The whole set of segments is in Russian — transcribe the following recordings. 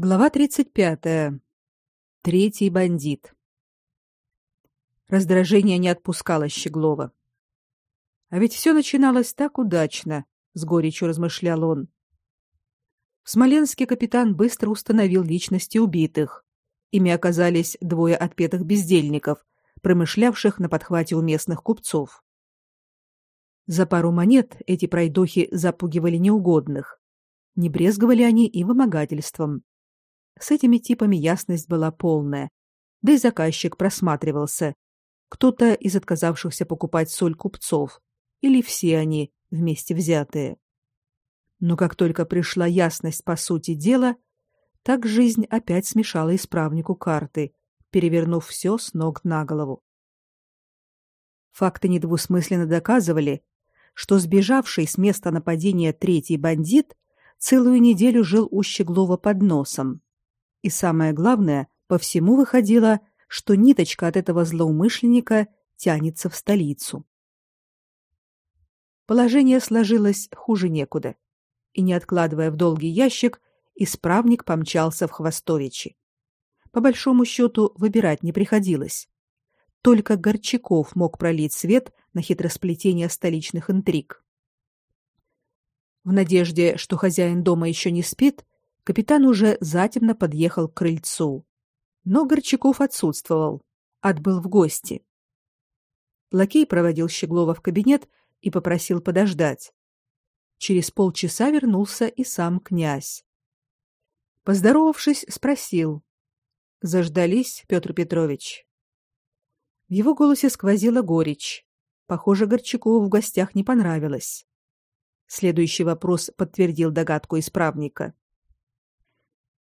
Глава 35. Третий бандит. Раздражение не отпускало Щеглова. А ведь все начиналось так удачно, с горечью размышлял он. В Смоленске капитан быстро установил личности убитых. Ими оказались двое отпетых бездельников, промышлявших на подхвате у местных купцов. За пару монет эти пройдохи запугивали неугодных. Не брезговали они и вымогательством. С этими типами ясность была полная, да и заказчик просматривался. Кто-то из отказавшихся покупать соль купцов, или все они вместе взятые. Но как только пришла ясность по сути дела, так жизнь опять смешала исправнику карты, перевернув все с ног на голову. Факты недвусмысленно доказывали, что сбежавший с места нападения третий бандит целую неделю жил у Щеглова под носом, и самое главное, по всему выходило, что ниточка от этого злоумышленника тянется в столицу. Положение сложилось хуже некуда. И не откладывая в долгий ящик, исправник помчался в Хвостовичи. По большому счету выбирать не приходилось. Только Горчаков мог пролить свет на хитросплетение столичных интриг. В надежде, что хозяин дома еще не спит, капитан уже затемно подъехал к крыльцу. Но Горчаков отсутствовал, отбыл в гости. Лакей проводил Щеглова в кабинет и попросил подождать. Через полчаса вернулся и сам князь. Поздоровавшись, спросил: "Заждались, Петр Петрович?" В его голосе сквозила горечь. Похоже, Горчакову в гостях не понравилось. Следующий вопрос подтвердил догадку исправника.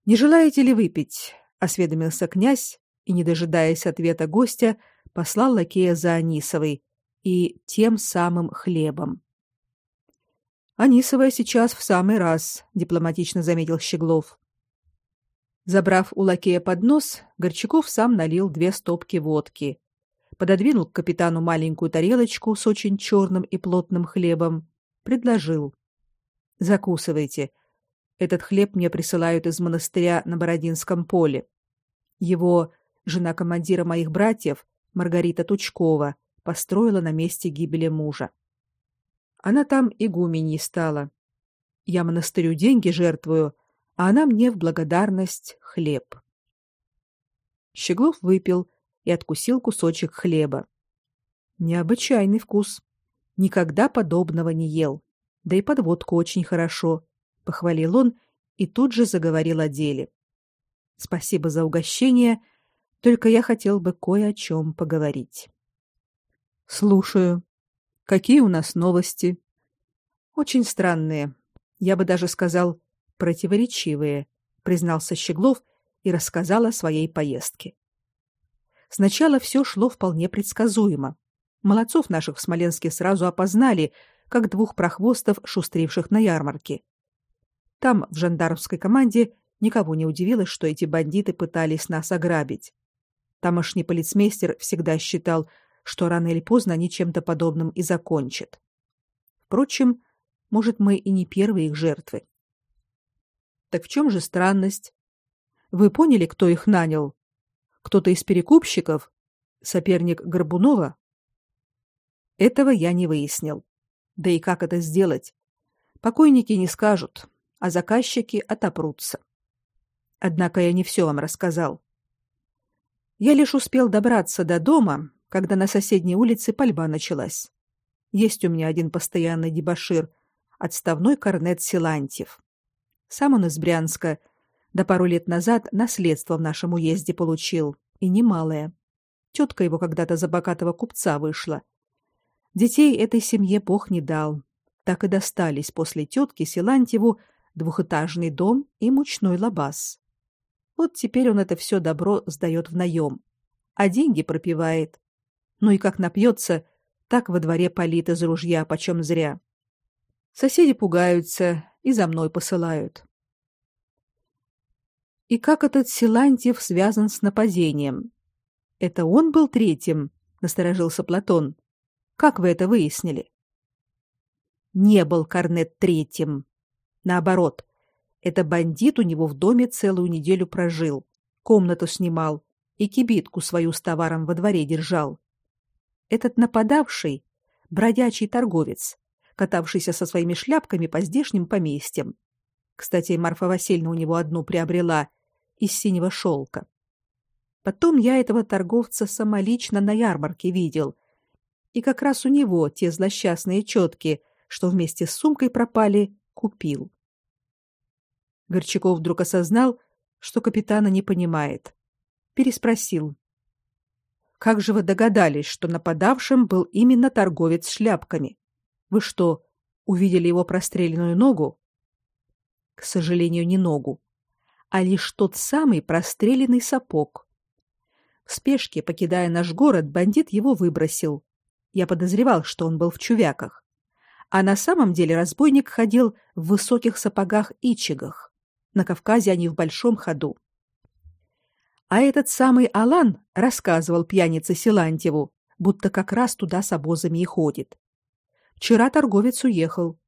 Не желаете ли выпить? осведомился князь и, не дожидаясь ответа гостя, послал лакея за Анисовой и тем самым хлебом. Анисовая сейчас в самый раз, дипломатично заметил Щеглов. Забрав у лакея поднос, Горчаков сам налил две стопки водки, пододвинул к капитану маленькую тарелочку с очень черным и плотным хлебом, предложил: "Закусывайте, этот хлеб мне присылают из монастыря на Бородинском поле. Его жена командира моих братьев, Маргарита Тучкова, построила на месте гибели мужа. Она там игуменей стала. Я монастырю деньги жертвую, а она мне в благодарность хлеб. Щеглов выпил и откусил кусочек хлеба. Необычайный вкус. Никогда подобного не ел. Да и подводку очень хорошо похвалил он и тут же заговорил о деле. Спасибо за угощение, только я хотел бы кое о чем поговорить. Слушаю. Какие у нас новости? Очень странные. Я бы даже сказал, противоречивые, признался Щеглов и рассказал о своей поездке. Сначала все шло вполне предсказуемо. Молодцов наших в Смоленске сразу опознали, как двух прохвостов, шустривших на ярмарке. Там, в жандармской команде, никого не удивило, что эти бандиты пытались нас ограбить. Тамошний полицмейстер всегда считал, что рано или поздно они чем-то подобным и закончат. Впрочем, может, мы и не первые их жертвы. Так в чем же странность? Вы поняли, кто их нанял? Кто-то из перекупщиков? Соперник Горбунова? Этого я не выяснил. Да и как это сделать? Покойники не скажут а заказчики отопрутся. Однако я не все вам рассказал. Я лишь успел добраться до дома, когда на соседней улице пальба началась. Есть у меня один постоянный дебошир, отставной корнет Силантьев. Сам он из Брянска, да пару лет назад наследство в нашем уезде получил, и немалое. Тетка его когда-то за богатого купца вышла. Детей этой семье Бог не дал. Так и достались после тетки Силантьеву двухэтажный дом и мучной лабаз. Вот теперь он это все добро сдает в наем, а деньги пропивает. Ну и как напьется, так во дворе палит из ружья почем зря. Соседи пугаются и за мной посылают. И как этот Силантьев связан с нападением? Это он был третьим, насторожился Платон. Как вы это выяснили? Не был Корнет третьим, Наоборот, Это бандит у него в доме целую неделю прожил, комнату снимал и кибитку свою с товаром во дворе держал. Этот нападавший бродячий торговец, катавшийся со своими шляпками по здешним поместьям. Кстати, Марфа Васильевна у него одну приобрела из синего шелка. Потом я этого торговца самолично на ярмарке видел. И как раз у него те злосчастные четки, что вместе с сумкой пропали, купил. Горчаков вдруг осознал, что капитана не понимает. Переспросил. Как же вы догадались, что нападавшим был именно торговец шляпками? Вы что, увидели его простреленную ногу? К сожалению, не ногу, а лишь тот самый простреленный сапог. В спешке, покидая наш город, бандит его выбросил. Я подозревал, что он был в чувяках. А на самом деле разбойник ходил в высоких сапогах-ичигах. На Кавказе они в большом ходу. А этот самый Алан рассказывал пьянице Силантьеву, будто как раз туда с обозами и ходит. Вчера торговец уехал.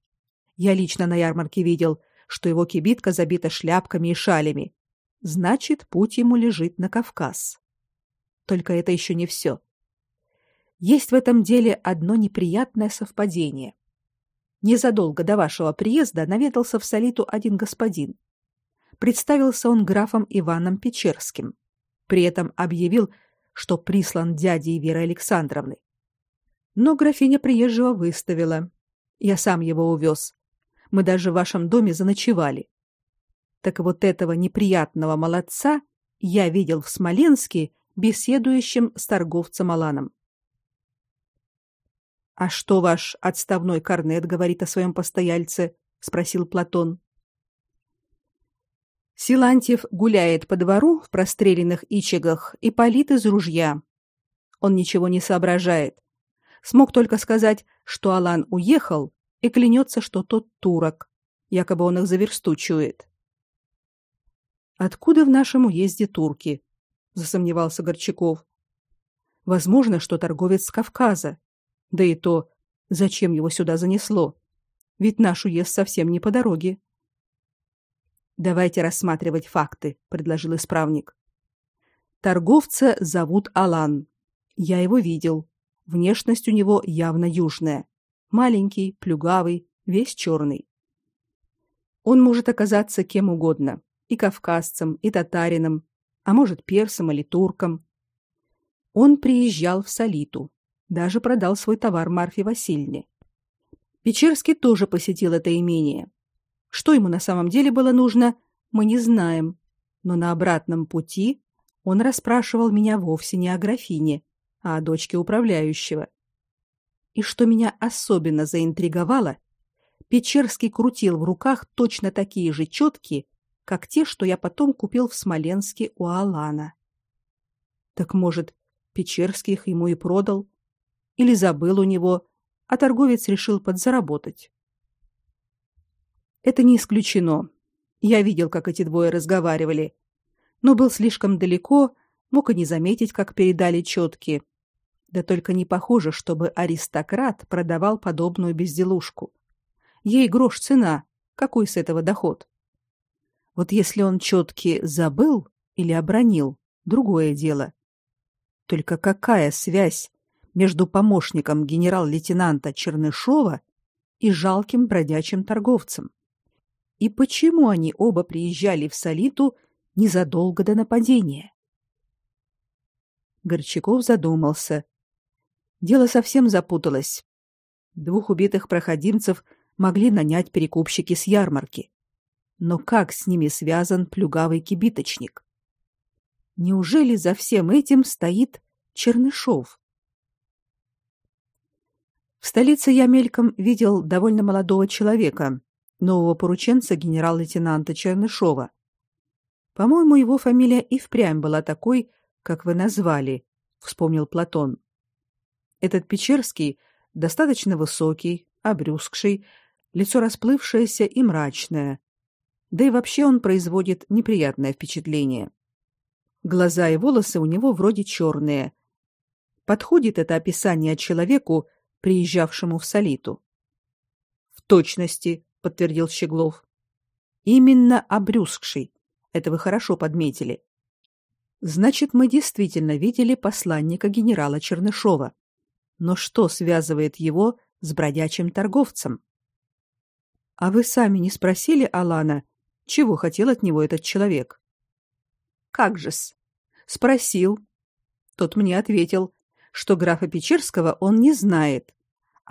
Я лично на ярмарке видел, что его кибитка забита шляпками и шалями. Значит, путь ему лежит на Кавказ. Только это еще не все. Есть в этом деле одно неприятное совпадение. Незадолго до вашего приезда наведался в Солиту один господин. Представился он графом Иваном Печерским при этом объявил, что прислан дядей Веры Александровны. Но графиня приезжего выставила. Я сам его увез. Мы даже в вашем доме заночевали. Так вот этого неприятного молодца я видел в Смоленске беседующим с торговцем Аланом. А что ваш отставной корнет говорит о своем постояльце? спросил Платон. Силантьев гуляет по двору в простреленных ичигах и палит из ружья. Он ничего не соображает. Смог только сказать, что Алан уехал, и клянется, что тот турок. Якобы он их за версту чует. Откуда в нашем уезде турки? засомневался Горчаков. Возможно, что торговец с Кавказа. Да и то, зачем его сюда занесло? Ведь наш уезд совсем не по дороге. Давайте рассматривать факты, предложил исправник. Торговца зовут Алан. Я его видел. Внешность у него явно южная. Маленький, плюгавый, весь черный. Он может оказаться кем угодно: и кавказцем, и татарином, а может, персом или турком. Он приезжал в Солиту, даже продал свой товар Марфе Васильевне. Печерский тоже посетил это имение. Что ему на самом деле было нужно, мы не знаем. Но на обратном пути он расспрашивал меня вовсе не о графине, а о дочке управляющего. И что меня особенно заинтриговало, Печерский крутил в руках точно такие же четки, как те, что я потом купил в Смоленске у Алана. Так может, Печерский их ему и продал, или забыл у него, а торговец решил подзаработать. Это не исключено. Я видел, как эти двое разговаривали, но был слишком далеко, мог и не заметить, как передали четки. Да только не похоже, чтобы аристократ продавал подобную безделушку. Ей грош цена, какой с этого доход? Вот если он четки забыл или обронил, другое дело. Только какая связь между помощником генерал-лейтенанта Чернышова и жалким бродячим торговцем? И почему они оба приезжали в Солиту незадолго до нападения. Горчаков задумался. Дело совсем запуталось. Двух убитых проходимцев могли нанять перекупщики с ярмарки. Но как с ними связан плюгавый кибиточник? Неужели за всем этим стоит Чернышов? В столице я мельком видел довольно молодого человека, нового порученца генерал-лейтенанта Чернышова. По-моему, его фамилия и впрямь была такой, как вы назвали, вспомнил Платон. Этот Печерский достаточно высокий, обрюзгший, лицо расплывшееся и мрачное. Да и вообще он производит неприятное впечатление. Глаза и волосы у него вроде черные. Подходит это описание человеку, приезжавшему в Солиту. В точности, подтвердил Щеглов. Именно обрюзгший. Это вы хорошо подметили. Значит, мы действительно видели посланника генерала Чернышова. Но что связывает его с бродячим торговцем? А вы сами не спросили Алана, чего хотел от него этот человек? Как же-с? Спросил. Тот мне ответил, что графа Печерского он не знает,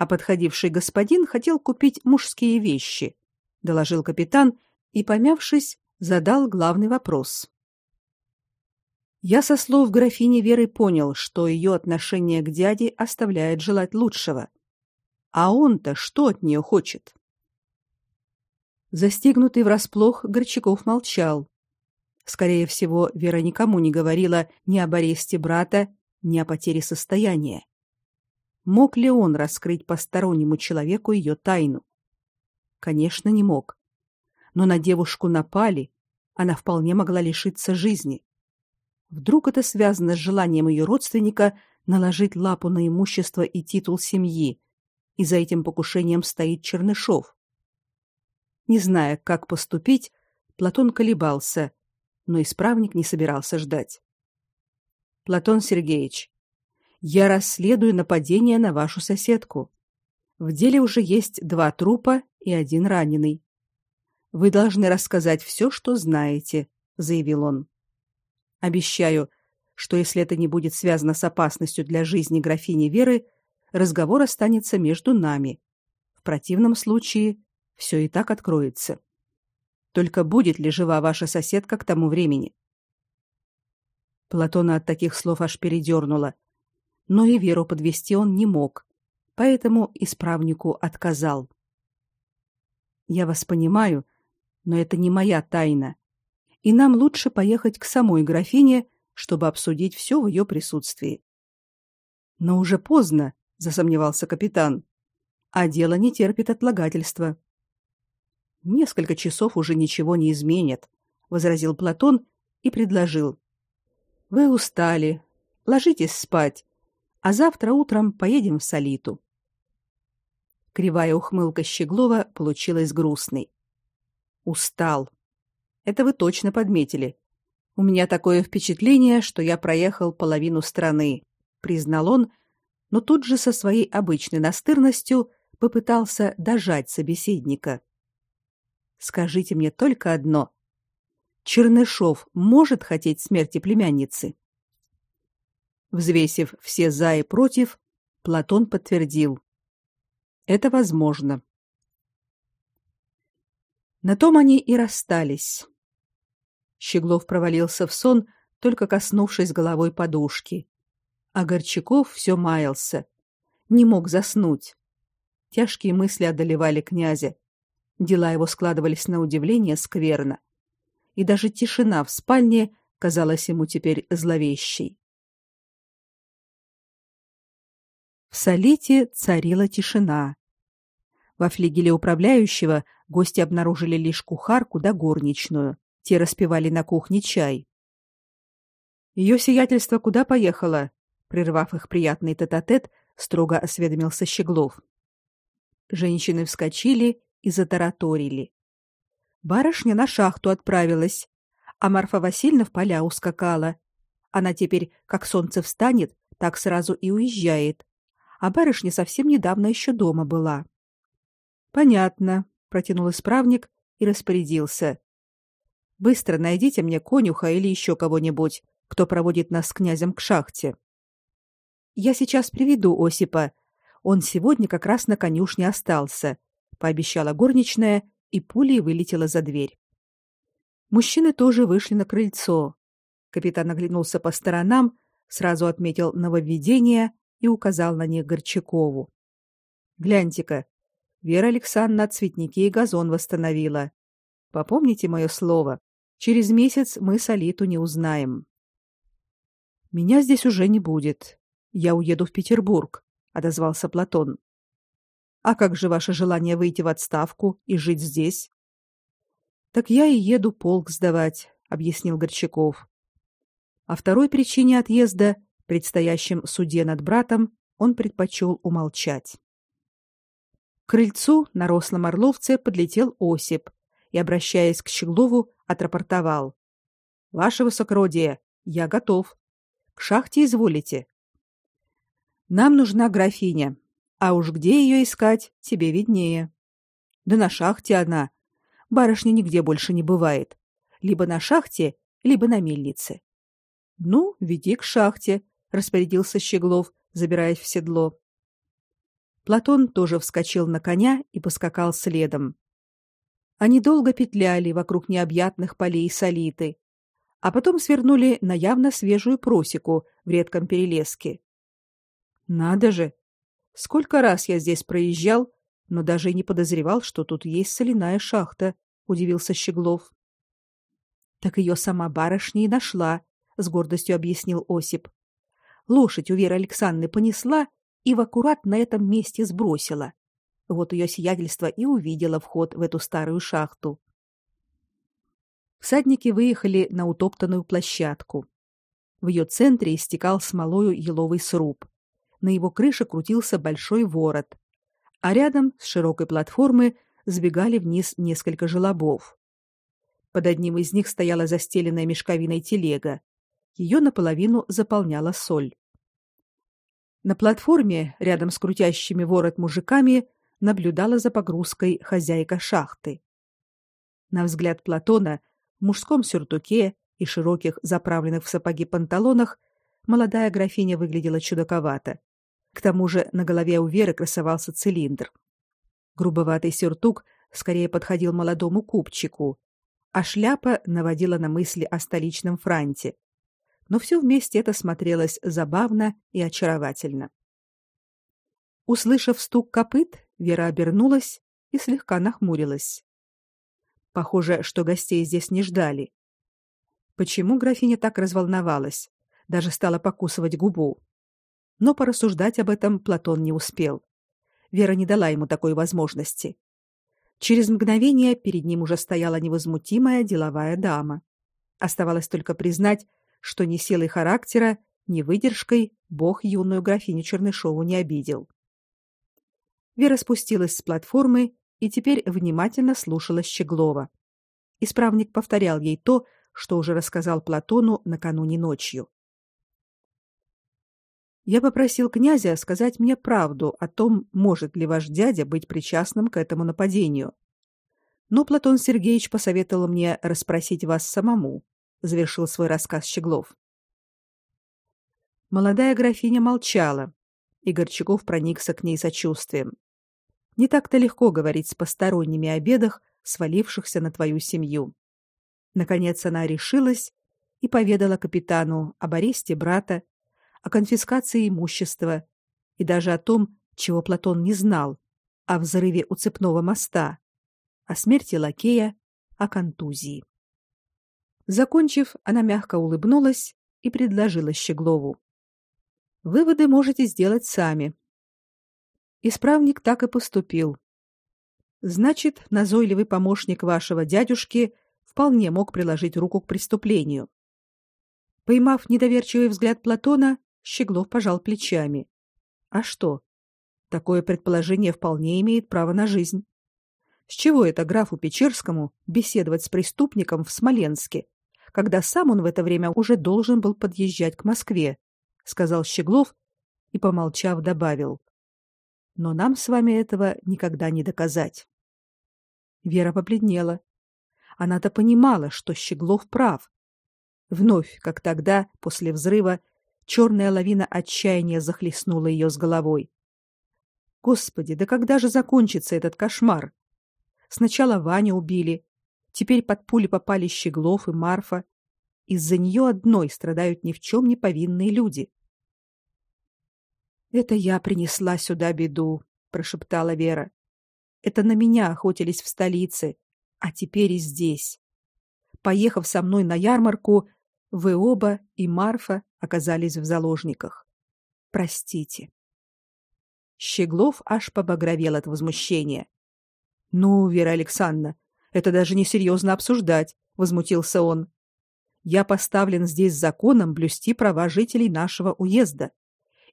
а подходивший господин хотел купить мужские вещи, доложил капитан и, помявшись, задал главный вопрос. Я со слов графини Веры понял, что ее отношение к дяде оставляет желать лучшего. А он-то что от нее хочет? Застигнутый врасплох, Горчаков молчал. Скорее всего, Вера никому не говорила ни об аресте брата, ни о потере состояния. Мог ли он раскрыть постороннему человеку ее тайну? Конечно, не мог. Но на девушку напали, она вполне могла лишиться жизни. Вдруг это связано с желанием ее родственника наложить лапу на имущество и титул семьи, и за этим покушением стоит Чернышов. Не зная, как поступить, Платон колебался, но исправник не собирался ждать. Платон Сергеевич, я расследую нападение на вашу соседку. В деле уже есть два трупа и один раненый. Вы должны рассказать все, что знаете, заявил он. Обещаю, что если это не будет связано с опасностью для жизни графини Веры, разговор останется между нами. В противном случае все и так откроется. Только будет ли жива ваша соседка к тому времени? Платона от таких слов аж передернуло. Но и Веру подвести он не мог, поэтому исправнику отказал. Я вас понимаю, но это не моя тайна и нам лучше поехать к самой графине, чтобы обсудить все в ее присутствии. Но уже поздно, засомневался капитан. А дело не терпит отлагательства. Несколько часов уже ничего не изменит, возразил Платон и предложил: Вы устали, ложитесь спать, а завтра утром поедем в Солиту. Кривая ухмылка Щеглова получилась грустной. Устал, это вы точно подметили. У меня такое впечатление, что я проехал половину страны, признал он, но тут же со своей обычной настырностью попытался дожать собеседника. Скажите мне только одно: Чернышов может хотеть смерти племянницы? Взвесив все за и против, Платон подтвердил: это возможно. На том они и расстались. Щеглов провалился в сон, только коснувшись головой подушки. А Горчаков все маялся. Не мог заснуть. Тяжкие мысли одолевали князя. Дела его складывались на удивление скверно. И даже тишина в спальне казалась ему теперь зловещей. В Солите царила тишина. Во флигеле управляющего гости обнаружили лишь кухарку да горничную. Те распивали на кухне чай. Ее сиятельство куда поехало? Прервав их приятный тет-а-тет, строго осведомился Щеглов. Женщины вскочили и затараторили. Барышня на шахту отправилась, а Марфа Васильевна в поля ускакала. Она теперь, как солнце встанет, так сразу и уезжает. А барышня совсем недавно еще дома была. Понятно, протянул исправник и распорядился: Быстро найдите мне конюха или еще кого-нибудь, кто проводит нас с князем к шахте. Я сейчас приведу Осипа. Он сегодня как раз на конюшне остался, пообещала горничная и пулей вылетела за дверь. Мужчины тоже вышли на крыльцо. Капитан оглянулся по сторонам, сразу отметил нововведения и указал на них Горчакову. Гляньте-ка, Вера Александровна цветники и газон восстановила. Попомните мое слово. Через месяц мы Солиту не узнаем. Меня здесь уже не будет. Я уеду в Петербург, отозвался Платон. А как же ваше желание выйти в отставку и жить здесь? Так я и еду полк сдавать, объяснил Горчаков. О второй причине отъезда, предстоящем суде над братом, он предпочел умолчать. К крыльцу на рослом орловце подлетел Осип и, обращаясь к Щеглову, отрапортовал: "Ваше высокородие, я готов. К шахте изволите. Нам нужна графиня, а уж где ее искать, тебе виднее. Да на шахте она. Барышня нигде больше не бывает. Либо на шахте, либо на мельнице. Ну, веди к шахте, распорядился Щеглов, забираясь в седло. Платон тоже вскочил на коня и поскакал следом. Они долго петляли вокруг необъятных полей солиты, а потом свернули на явно свежую просеку в редком перелеске. Надо же, сколько раз я здесь проезжал, но даже и не подозревал, что тут есть соляная шахта, удивился Щеглов. Так ее сама барышня и нашла, с гордостью объяснил Осип. Лошадь у Веры Александры понесла и в аккурат на этом месте сбросила. Вот ее сиятельство и увидела вход в эту старую шахту. Всадники выехали на утоптанную площадку. В ее центре истекал смолою еловый сруб. На его крыше крутился большой ворот, а рядом с широкой платформы сбегали вниз несколько желобов. Под одним из них стояла застеленная мешковиной телега. Ее наполовину заполняла соль. На платформе, рядом с крутящими ворот мужиками, наблюдала за погрузкой хозяйка шахты. На взгляд Платона, в мужском сюртуке и широких, заправленных в сапоги панталонах, молодая графиня выглядела чудаковато. К тому же на голове у Веры красовался цилиндр. Грубоватый сюртук скорее подходил молодому купчику, а шляпа наводила на мысли о столичном франте. Но все вместе это смотрелось забавно и очаровательно. Услышав стук копыт, Вера обернулась и слегка нахмурилась. Похоже, что гостей здесь не ждали. Почему графиня так разволновалась, даже стала покусывать губу? Но порассуждать об этом Платон не успел. Вера не дала ему такой возможности. Через мгновение перед ним уже стояла невозмутимая деловая дама. Оставалось только признать, что ни силой характера, ни выдержкой бог юную графиню Чернышову не обидел. Вера спустилась с платформы и теперь внимательно слушала Щеглова. Исправник повторял ей то, что уже рассказал Платону накануне ночью. Я попросил князя сказать мне правду о том, может ли ваш дядя быть причастным к этому нападению. Но Платон Сергеевич посоветовал мне расспросить вас самому, завершил свой рассказ Щеглов. Молодая графиня молчала, и Горчаков проникся к ней сочувствием. Не так-то легко говорить с посторонними о бедах, свалившихся на твою семью. Наконец она решилась и поведала капитану об аресте брата о конфискации имущества и даже о том, чего Платон не знал, о взрыве у цепного моста, о смерти лакея, о контузии. Закончив, она мягко улыбнулась и предложила Щеглову: "Выводы можете сделать сами". Исправник так и поступил. Значит, назойливый помощник вашего дядюшки вполне мог приложить руку к преступлению. Поймав недоверчивый взгляд Платона, Щеглов пожал плечами. А что? Такое предположение вполне имеет право на жизнь. С чего это графу Печерскому беседовать с преступником в Смоленске, когда сам он в это время уже должен был подъезжать к Москве, сказал Щеглов и помолчав добавил: Но нам с вами этого никогда не доказать. Вера побледнела. Она-то понимала, что Щеглов прав. Вновь, как тогда, после взрыва, черная лавина отчаяния захлестнула ее с головой. Господи, да когда же закончится этот кошмар? Сначала Ваню убили, теперь под пули попали Щеглов и Марфа. Из-за нее одной страдают ни в чем не повинные люди. Это я принесла сюда беду, прошептала Вера. Это на меня охотились в столице, а теперь и здесь. Поехав со мной на ярмарку, вы оба и Марфа оказались в заложниках. Простите. Щеглов аж побагровел от возмущения. Ну, Вера Александровна, это даже не серьезно обсуждать, возмутился он. Я поставлен здесь законом блюсти права жителей нашего уезда,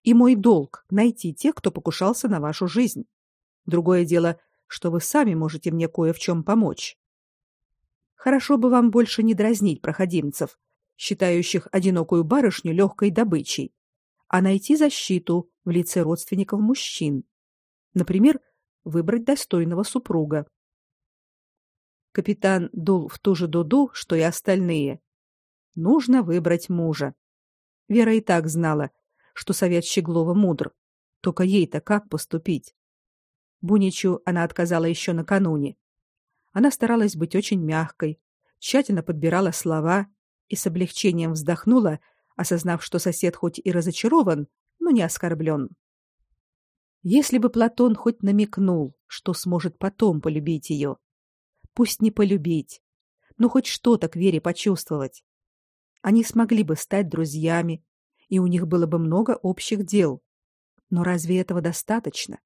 и мой долг найти тех, кто покушался на вашу жизнь. Другое дело, что вы сами можете мне кое в чем помочь. Хорошо бы вам больше не дразнить проходимцев, считающих одинокую барышню легкой добычей, а найти защиту в лице родственников мужчин. Например, выбрать достойного супруга. Капитан дул в ту же дуду, что и остальные. Нужно выбрать мужа. Вера и так знала, что совет Щеглова мудр. Только ей-то как поступить? Буничу она отказала еще накануне. Она старалась быть очень мягкой, тщательно подбирала слова и с облегчением вздохнула, осознав, что сосед хоть и разочарован, но не оскорблен. Если бы Платон хоть намекнул, что сможет потом полюбить ее. Пусть не полюбить, но хоть что-то к Вере почувствовать. Они смогли бы стать друзьями, и у них было бы много общих дел. Но разве этого достаточно?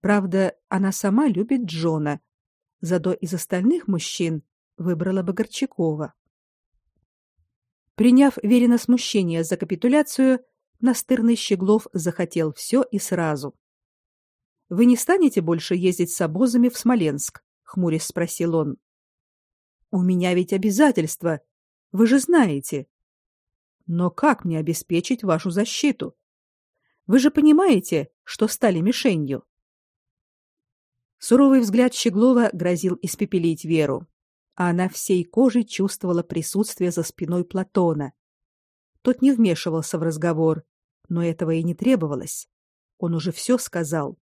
Правда, она сама любит Джона, зато из остальных мужчин выбрала бы Горчакова. Приняв Верина смущение за капитуляцию, настырный Щеглов захотел все и сразу. Вы не станете больше ездить с обозами в Смоленск, хмурясь спросил он. У меня ведь обязательства, вы же знаете. Но как мне обеспечить вашу защиту? Вы же понимаете, что стали мишенью. Суровый взгляд Щеглова грозил испепелить Веру, а она всей кожей чувствовала присутствие за спиной Платона. Тот не вмешивался в разговор, но этого и не требовалось. Он уже все сказал.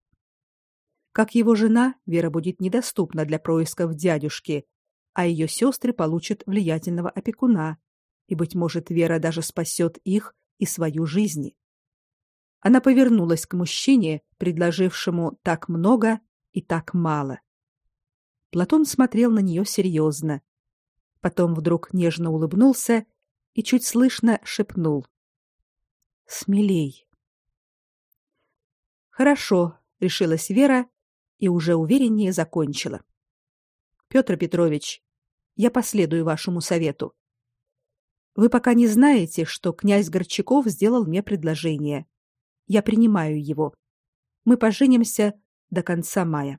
Как его жена, Вера будет недоступна для происков дядюшки, а ее сестры получат влиятельного опекуна, и быть может, Вера даже спасет их и свою жизнь. Она повернулась к мужчине, предложившему так много и так мало. Платон смотрел на нее серьезно. Потом вдруг нежно улыбнулся и чуть слышно шепнул: "Смелей". Хорошо, решилась Вера и уже увереннее закончила. Петр Петрович, я последую вашему совету. Вы пока не знаете, что князь Горчаков сделал мне предложение. Я принимаю его. Мы поженимся до конца мая.